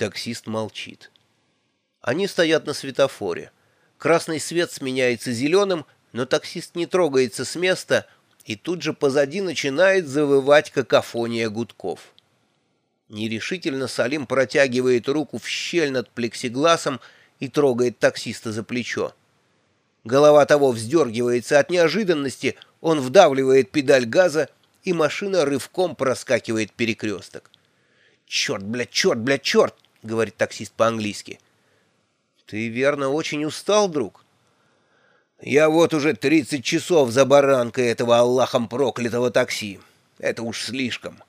Таксист молчит. Они стоят на светофоре. Красный свет сменяется зеленым, но таксист не трогается с места, и тут же позади начинает завывать какофония гудков. Нерешительно Салим протягивает руку в щель над плексигласом и трогает таксиста за плечо. Голова того вздергивается от неожиданности, он вдавливает педаль газа, и машина рывком проскакивает перекресток. «Черт, бля, черт, бля, черт!» — говорит таксист по-английски. «Ты, верно, очень устал, друг?» «Я вот уже тридцать часов за баранкой этого Аллахом проклятого такси. Это уж слишком.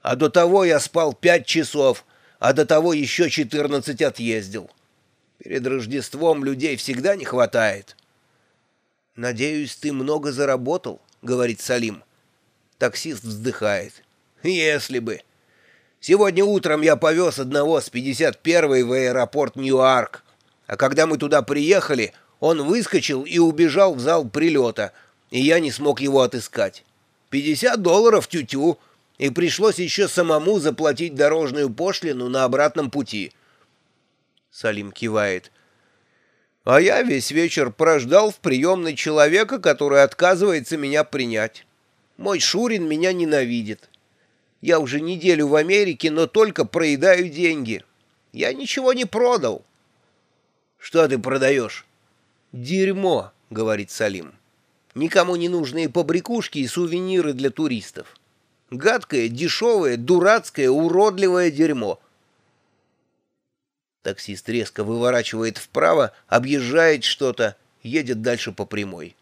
А до того я спал пять часов, а до того еще четырнадцать отъездил. Перед Рождеством людей всегда не хватает». «Надеюсь, ты много заработал», — говорит Салим. Таксист вздыхает. «Если бы. Сегодня утром я повез одного с 51-й в аэропорт Ньюарк, а когда мы туда приехали, он выскочил и убежал в зал прилета, и я не смог его отыскать. 50 долларов тю-тю, и пришлось еще самому заплатить дорожную пошлину на обратном пути». Салим кивает. А я весь вечер прождал в приемной человека, который отказывается меня принять. Мой Шурин меня ненавидит. Я уже неделю в Америке, но только проедаю деньги. Я ничего не продал. Что ты продаешь? Дерьмо, говорит Салим. Никому не нужные побрякушки и сувениры для туристов. Гадкое, дешевое, дурацкое, уродливое дерьмо — Таксист резко выворачивает вправо, объезжает что-то, едет дальше по прямой.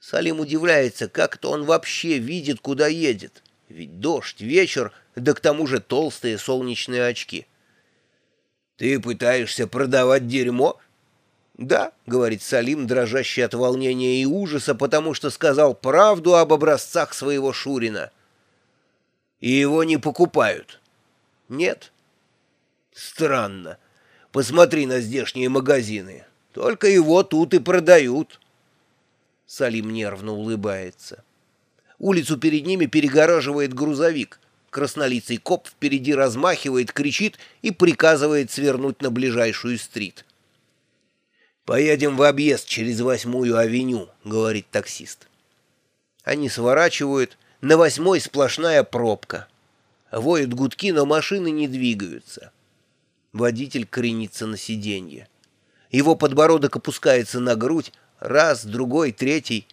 Салим удивляется, как-то он вообще видит, куда едет. Ведь дождь, вечер, да к тому же толстые солнечные очки. «Ты пытаешься продавать дерьмо?» «Да», — говорит Салим, дрожащий от волнения и ужаса, потому что сказал правду об образцах своего Шурина. «И его не покупают?» «Нет». «Странно. Посмотри на здешние магазины. Только его тут и продают. Салим нервно улыбается. Улицу перед ними перегораживает грузовик. Краснолицый коп впереди размахивает, кричит и приказывает свернуть на ближайшую стрит. «Поедем в объезд через восьмую авеню», — говорит таксист. Они сворачивают, на восьмой сплошная пробка. Воют гудки, но машины не двигаются. Водитель кренится на сиденье. Его подбородок опускается на грудь, раз, другой, третий.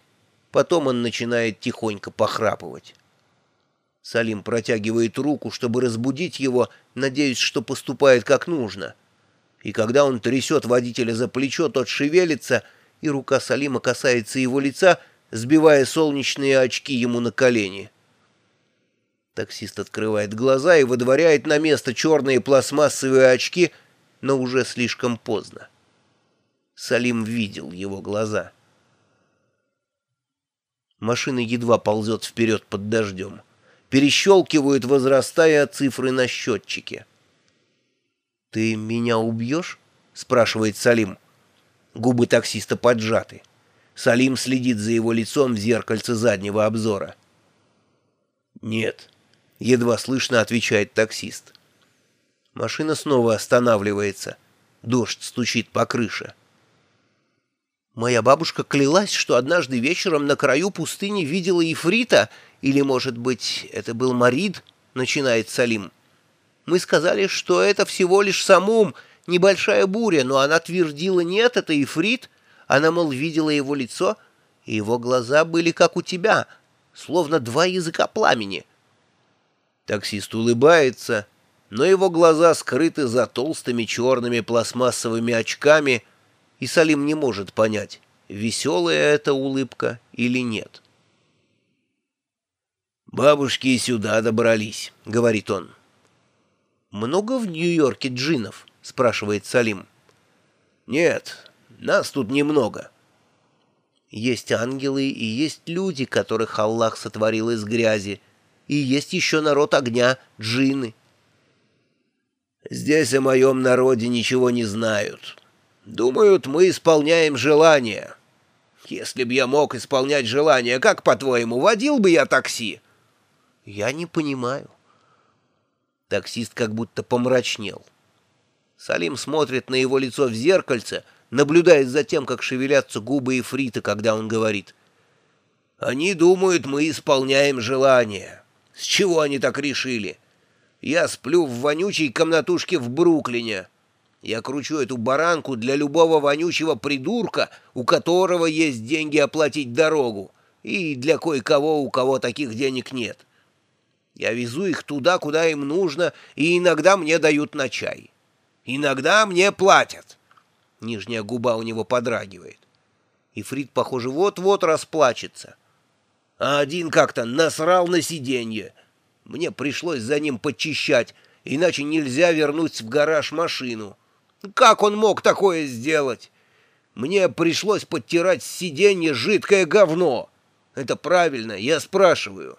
Потом он начинает тихонько похрапывать. Салим протягивает руку, чтобы разбудить его, надеясь, что поступает как нужно. И когда он трясет водителя за плечо, тот шевелится, и рука Салима касается его лица, сбивая солнечные очки ему на колени. Таксист открывает глаза и выдворяет на место черные пластмассовые очки, но уже слишком поздно. Салим видел его глаза. Машина едва ползет вперед под дождем. Перещелкивают, возрастая цифры на счетчике. «Ты меня убьешь?» — спрашивает Салим. Губы таксиста поджаты. Салим следит за его лицом в зеркальце заднего обзора. «Нет», — едва слышно отвечает таксист. Машина снова останавливается. Дождь стучит по крыше. Моя бабушка клялась, что однажды вечером на краю пустыни видела Ифрита, или, может быть, это был Марид, начинает Салим. Мы сказали, что это всего лишь самум, небольшая буря, но она твердила, нет, это Ифрит. Она, мол, видела его лицо, и его глаза были как у тебя, словно два языка пламени. Таксист улыбается, но его глаза скрыты за толстыми черными пластмассовыми очками, и Салим не может понять, веселая это улыбка или нет. «Бабушки и сюда добрались», — говорит он. «Много в Нью-Йорке джинов?» — спрашивает Салим. «Нет, нас тут немного». «Есть ангелы и есть люди, которых Аллах сотворил из грязи», и есть еще народ огня, джинны. Здесь о моем народе ничего не знают. Думают, мы исполняем желания. Если б я мог исполнять желания, как, по-твоему, водил бы я такси? Я не понимаю. Таксист как будто помрачнел. Салим смотрит на его лицо в зеркальце, наблюдает за тем, как шевелятся губы Ифрита, когда он говорит. «Они думают, мы исполняем желания. С чего они так решили? Я сплю в вонючей комнатушке в Бруклине. Я кручу эту баранку для любого вонючего придурка, у которого есть деньги оплатить дорогу, и для кое-кого, у кого таких денег нет. Я везу их туда, куда им нужно, и иногда мне дают на чай. Иногда мне платят. Нижняя губа у него подрагивает. И Фрид, похоже, вот-вот расплачется. А один как-то насрал на сиденье. Мне пришлось за ним подчищать, иначе нельзя вернуть в гараж машину. Как он мог такое сделать? Мне пришлось подтирать с сиденья жидкое говно. Это правильно, я спрашиваю.